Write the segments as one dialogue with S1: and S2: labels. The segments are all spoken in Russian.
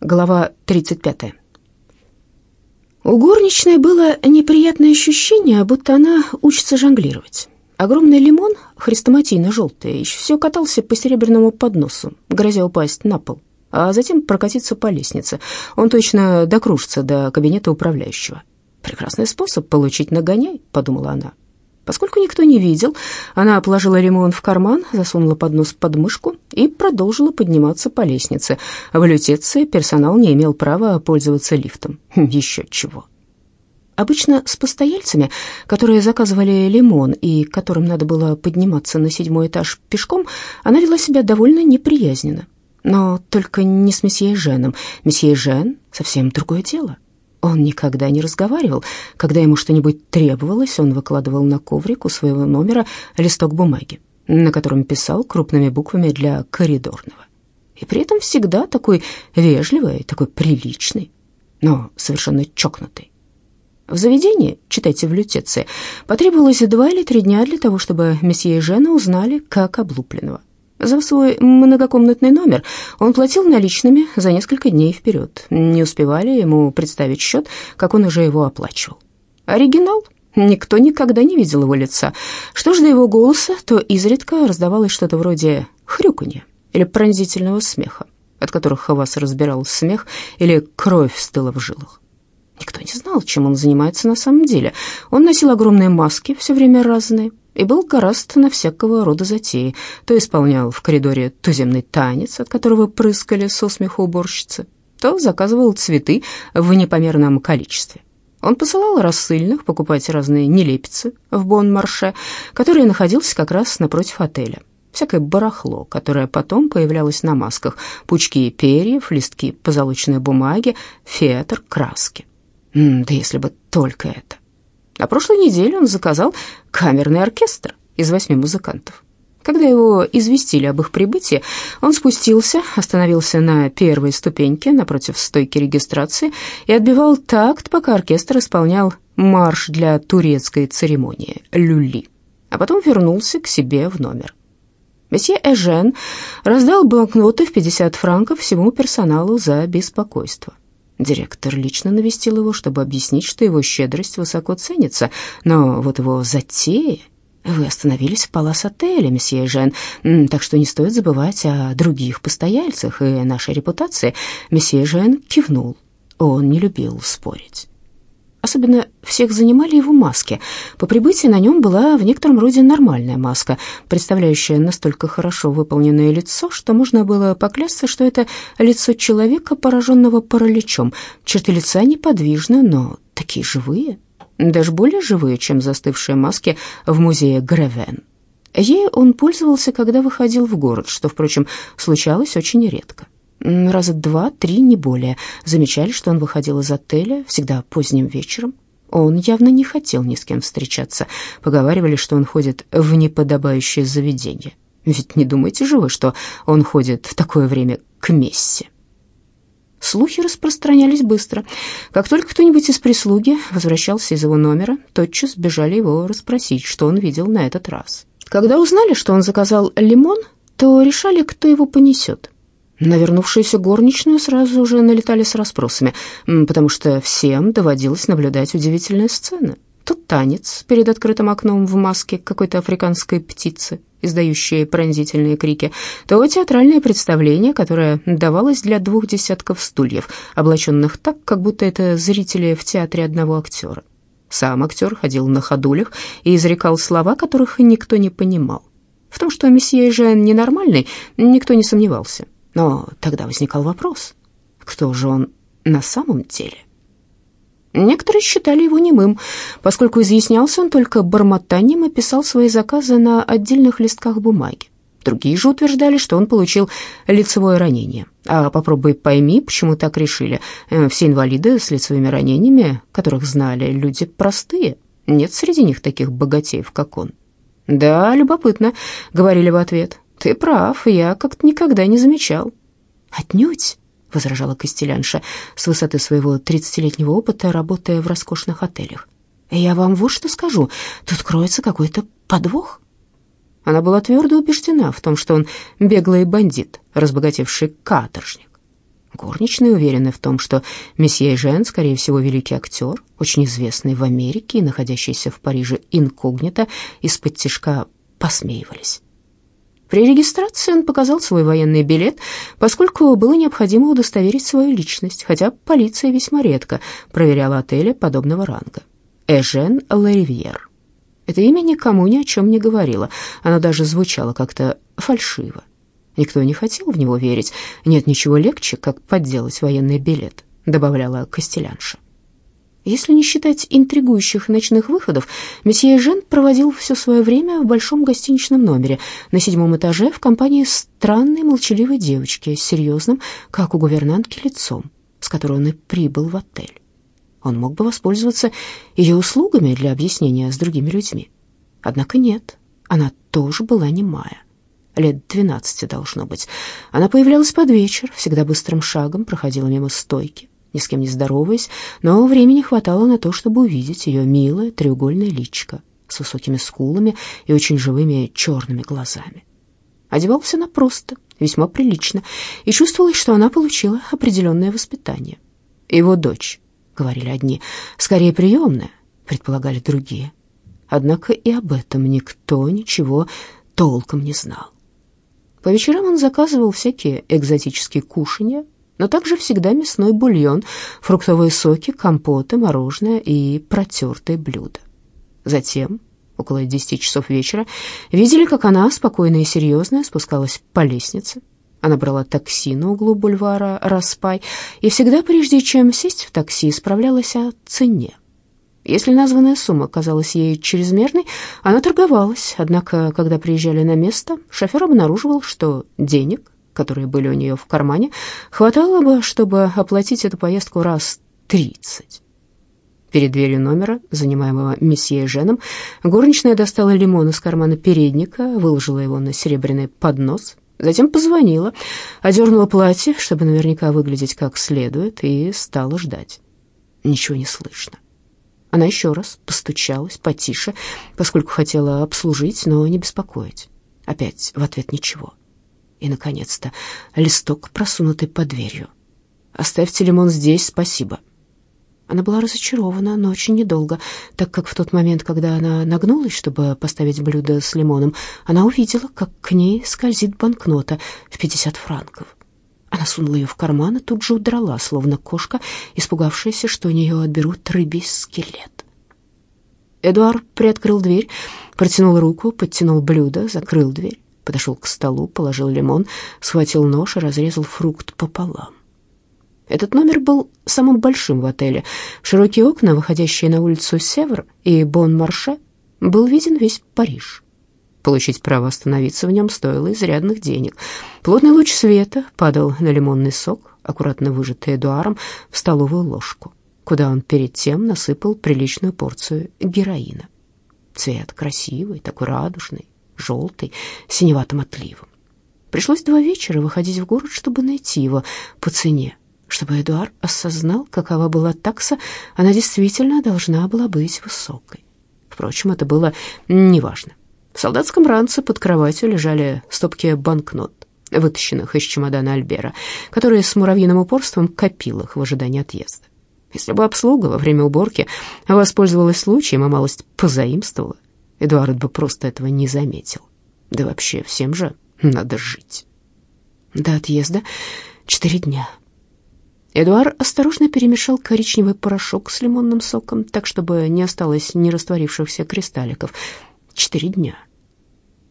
S1: Глава 35. У горничной было неприятное ощущение, будто она учится жонглировать. Огромный лимон, хрестоматийно-желтый, еще все катался по серебряному подносу, грозя упасть на пол, а затем прокатиться по лестнице. Он точно докружится до кабинета управляющего. «Прекрасный способ получить нагоняй», — подумала она. Поскольку никто не видел, она положила ремонт в карман, засунула поднос под мышку и продолжила подниматься по лестнице. В лютеции персонал не имел права пользоваться лифтом. Еще чего. Обычно с постояльцами, которые заказывали лимон и которым надо было подниматься на седьмой этаж пешком, она вела себя довольно неприязненно. Но только не с месье Женом. Месье Жен — совсем другое дело. Он никогда не разговаривал. Когда ему что-нибудь требовалось, он выкладывал на коврик у своего номера листок бумаги, на котором писал крупными буквами для коридорного. И при этом всегда такой вежливый, такой приличный, но совершенно чокнутый. В заведении, читайте в лютеции, потребовалось два или три дня для того, чтобы месье и Жена узнали, как облупленного. За свой многокомнатный номер он платил наличными за несколько дней вперед. Не успевали ему представить счет, как он уже его оплачивал. Оригинал? Никто никогда не видел его лица. Что ж до его голоса, то изредка раздавалось что-то вроде хрюканья или пронзительного смеха, от которых вас разбирал смех или кровь стыла в жилах. Никто не знал, чем он занимается на самом деле. Он носил огромные маски, все время разные, и был гораст на всякого рода затеи. То исполнял в коридоре туземный танец, от которого прыскали со смеху уборщицы, то заказывал цветы в непомерном количестве. Он посылал рассыльных покупать разные нелепицы в Бон-Марше, который находился как раз напротив отеля. Всякое барахло, которое потом появлялось на масках, пучки перьев, листки позолоченной бумаги, фетр, краски. Да если бы только это. На прошлой неделе он заказал камерный оркестр из восьми музыкантов. Когда его известили об их прибытии, он спустился, остановился на первой ступеньке напротив стойки регистрации и отбивал такт, пока оркестр исполнял марш для турецкой церемонии «Люли», а потом вернулся к себе в номер. Месье Эжен раздал банкноты в 50 франков всему персоналу за беспокойство. Директор лично навестил его, чтобы объяснить, что его щедрость высоко ценится, но вот его затея... Вы остановились в палас-отеле, месье Жен, так что не стоит забывать о других постояльцах и нашей репутации. Месье Жен кивнул. Он не любил спорить. Особенно всех занимали его маски. По прибытии на нем была в некотором роде нормальная маска, представляющая настолько хорошо выполненное лицо, что можно было поклясться, что это лицо человека, пораженного параличом. Черты лица неподвижны, но такие живые, даже более живые, чем застывшие маски в музее Гревен. Ей он пользовался, когда выходил в город, что, впрочем, случалось очень редко раза два-три, не более. Замечали, что он выходил из отеля всегда поздним вечером. Он явно не хотел ни с кем встречаться. Поговаривали, что он ходит в неподобающее заведение. Ведь не думайте же вы, что он ходит в такое время к мессе. Слухи распространялись быстро. Как только кто-нибудь из прислуги возвращался из его номера, тотчас бежали его расспросить, что он видел на этот раз. Когда узнали, что он заказал лимон, то решали, кто его понесет. На вернувшуюся горничную сразу же налетали с расспросами, потому что всем доводилось наблюдать удивительные сцены. То танец перед открытым окном в маске какой-то африканской птицы, издающей пронзительные крики, то театральное представление, которое давалось для двух десятков стульев, облаченных так, как будто это зрители в театре одного актера. Сам актер ходил на ходулях и изрекал слова, которых никто не понимал. В том, что месье Жен ненормальный, никто не сомневался. Но тогда возникал вопрос, кто же он на самом деле? Некоторые считали его немым, поскольку изъяснялся он только бормотанием и писал свои заказы на отдельных листках бумаги. Другие же утверждали, что он получил лицевое ранение. А попробуй пойми, почему так решили. Э, все инвалиды с лицевыми ранениями, которых знали, люди простые. Нет среди них таких богатеев, как он. «Да, любопытно», — говорили в ответ. «Ты прав, я как-то никогда не замечал». «Отнюдь», — возражала Костелянша с высоты своего тридцатилетнего опыта, работая в роскошных отелях. «Я вам вот что скажу, тут кроется какой-то подвох». Она была твердо убеждена в том, что он беглый бандит, разбогатевший каторжник. Горничные уверены в том, что месье Жен, скорее всего, великий актер, очень известный в Америке и находящийся в Париже инкогнито, из-под тишка посмеивались. При регистрации он показал свой военный билет, поскольку было необходимо удостоверить свою личность, хотя полиция весьма редко проверяла отели подобного ранга. Эжен Ларивьер. Это имя никому ни о чем не говорило, оно даже звучало как-то фальшиво. Никто не хотел в него верить. Нет ничего легче, как подделать военный билет, добавляла Костелянша. Если не считать интригующих ночных выходов, месье Жен проводил все свое время в большом гостиничном номере на седьмом этаже в компании странной молчаливой девочки с серьезным, как у гувернантки, лицом, с которой он и прибыл в отель. Он мог бы воспользоваться ее услугами для объяснения с другими людьми. Однако нет, она тоже была немая лет двенадцати должно быть. Она появлялась под вечер, всегда быстрым шагом проходила мимо стойки, ни с кем не здороваясь, но времени хватало на то, чтобы увидеть ее милое треугольное личико с высокими скулами и очень живыми черными глазами. Одевалась она просто, весьма прилично, и чувствовалось, что она получила определенное воспитание. «Его дочь», — говорили одни, — «скорее приемная», — предполагали другие. Однако и об этом никто ничего толком не знал. По вечерам он заказывал всякие экзотические кушанья, но также всегда мясной бульон, фруктовые соки, компоты, мороженое и протертые блюда. Затем, около десяти часов вечера, видели, как она, спокойная и серьезная, спускалась по лестнице. Она брала такси на углу бульвара Распай и всегда, прежде чем сесть в такси, справлялась о цене. Если названная сумма казалась ей чрезмерной, она торговалась, однако, когда приезжали на место, шофер обнаруживал, что денег, которые были у нее в кармане, хватало бы, чтобы оплатить эту поездку раз тридцать. Перед дверью номера, занимаемого месье Женом, горничная достала лимон из кармана передника, выложила его на серебряный поднос, затем позвонила, одернула платье, чтобы наверняка выглядеть как следует, и стала ждать. Ничего не слышно. Она еще раз постучалась потише, поскольку хотела обслужить, но не беспокоить. Опять в ответ ничего. И, наконец-то, листок, просунутый под дверью. «Оставьте лимон здесь, спасибо». Она была разочарована, но очень недолго, так как в тот момент, когда она нагнулась, чтобы поставить блюдо с лимоном, она увидела, как к ней скользит банкнота в 50 франков. Она сунула ее в карман и тут же удрала, словно кошка, испугавшаяся, что у нее отберут рыбий скелет. Эдуард приоткрыл дверь, протянул руку, подтянул блюдо, закрыл дверь, подошел к столу, положил лимон, схватил нож и разрезал фрукт пополам. Этот номер был самым большим в отеле. Широкие окна, выходящие на улицу Север и Бон-Марше, был виден весь Париж. Получить право остановиться в нем стоило изрядных денег. Плотный луч света падал на лимонный сок, аккуратно выжатый Эдуаром в столовую ложку, куда он перед тем насыпал приличную порцию героина. Цвет красивый, такой радужный, желтый, синеватым отливом. Пришлось два вечера выходить в город, чтобы найти его по цене, чтобы Эдуард осознал, какова была такса, она действительно должна была быть высокой. Впрочем, это было неважно. В солдатском ранце под кроватью лежали стопки банкнот, вытащенных из чемодана Альбера, который с муравьиным упорством копил их в ожидании отъезда. Если бы обслуга во время уборки воспользовалась случаем и малость позаимствовала, Эдуард бы просто этого не заметил. Да вообще всем же надо жить. До отъезда четыре дня. Эдуард осторожно перемешал коричневый порошок с лимонным соком, так, чтобы не осталось нерастворившихся кристалликов. Четыре дня.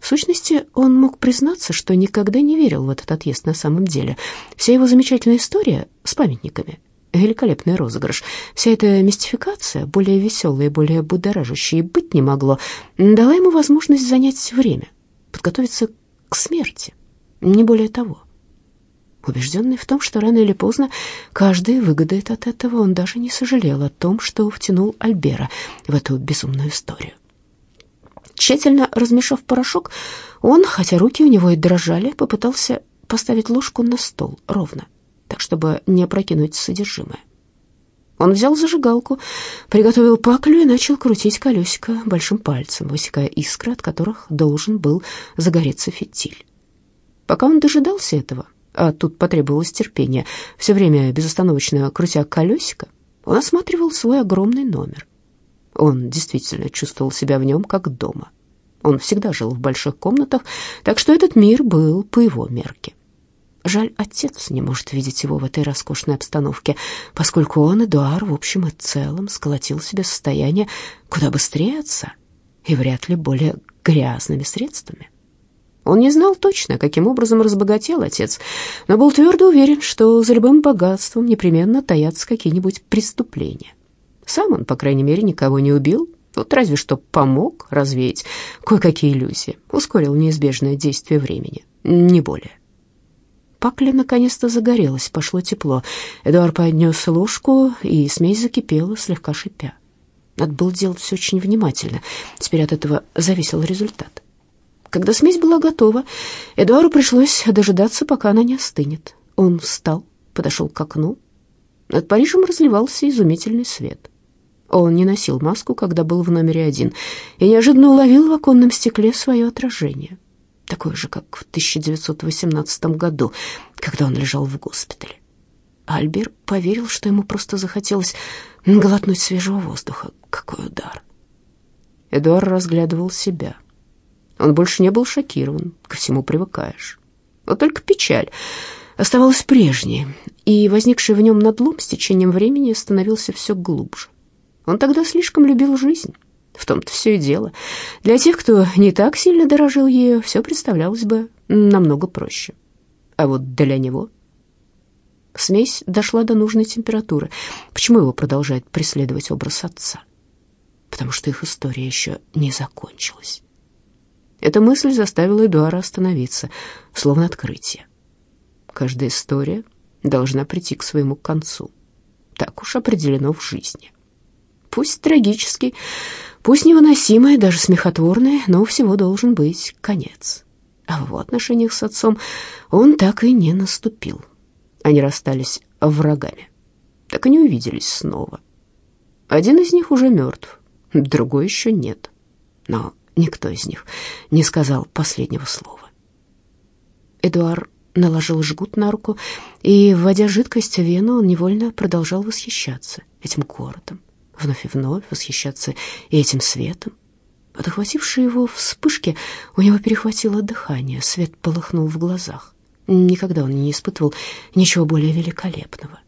S1: В сущности, он мог признаться, что никогда не верил в этот отъезд на самом деле. Вся его замечательная история с памятниками, великолепный розыгрыш, вся эта мистификация, более веселая и более будоражащая, быть не могло, дала ему возможность занять время, подготовиться к смерти, не более того. Убежденный в том, что рано или поздно каждый выгодает от этого, он даже не сожалел о том, что втянул Альбера в эту безумную историю. Тщательно размешав порошок, он, хотя руки у него и дрожали, попытался поставить ложку на стол ровно, так, чтобы не опрокинуть содержимое. Он взял зажигалку, приготовил паклю и начал крутить колесико большим пальцем, высекая искры, от которых должен был загореться фитиль. Пока он дожидался этого, а тут потребовалось терпение, все время безостановочно крутя колесико, он осматривал свой огромный номер. Он действительно чувствовал себя в нем как дома. Он всегда жил в больших комнатах, так что этот мир был по его мерке. Жаль, отец не может видеть его в этой роскошной обстановке, поскольку он, Эдуар, в общем и целом, сколотил себе состояние куда быстрее отца и вряд ли более грязными средствами. Он не знал точно, каким образом разбогател отец, но был твердо уверен, что за любым богатством непременно таятся какие-нибудь преступления. Сам он, по крайней мере, никого не убил, вот разве что помог развеять кое-какие иллюзии, ускорил неизбежное действие времени, не более. Пакля наконец-то загорелась, пошло тепло. Эдуард поднес ложку, и смесь закипела, слегка шипя. Надо было делать все очень внимательно, теперь от этого зависел результат. Когда смесь была готова, Эдуару пришлось дожидаться, пока она не остынет. Он встал, подошел к окну. Над Парижем разливался изумительный свет. Он не носил маску, когда был в номере один, и неожиданно уловил в оконном стекле свое отражение. Такое же, как в 1918 году, когда он лежал в госпитале. Альбер поверил, что ему просто захотелось глотнуть свежего воздуха. Какой удар! Эдуард разглядывал себя. Он больше не был шокирован, ко всему привыкаешь. Вот только печаль оставалась прежней, и возникший в нем надлом с течением времени становился все глубже. Он тогда слишком любил жизнь. В том-то все и дело. Для тех, кто не так сильно дорожил ею, все представлялось бы намного проще. А вот для него... Смесь дошла до нужной температуры. Почему его продолжает преследовать образ отца? Потому что их история еще не закончилась. Эта мысль заставила Эдуара остановиться, словно открытие. Каждая история должна прийти к своему концу. Так уж определено в жизни. Пусть трагический, пусть невыносимый, даже смехотворный, но у всего должен быть конец. А в отношениях с отцом он так и не наступил. Они расстались врагами, так и не увиделись снова. Один из них уже мертв, другой еще нет. Но Никто из них не сказал последнего слова. Эдуард наложил жгут на руку, и, вводя жидкость в вену, он невольно продолжал восхищаться этим городом, вновь и вновь восхищаться этим светом. От охватившей его вспышки у него перехватило дыхание, свет полыхнул в глазах. Никогда он не испытывал ничего более великолепного.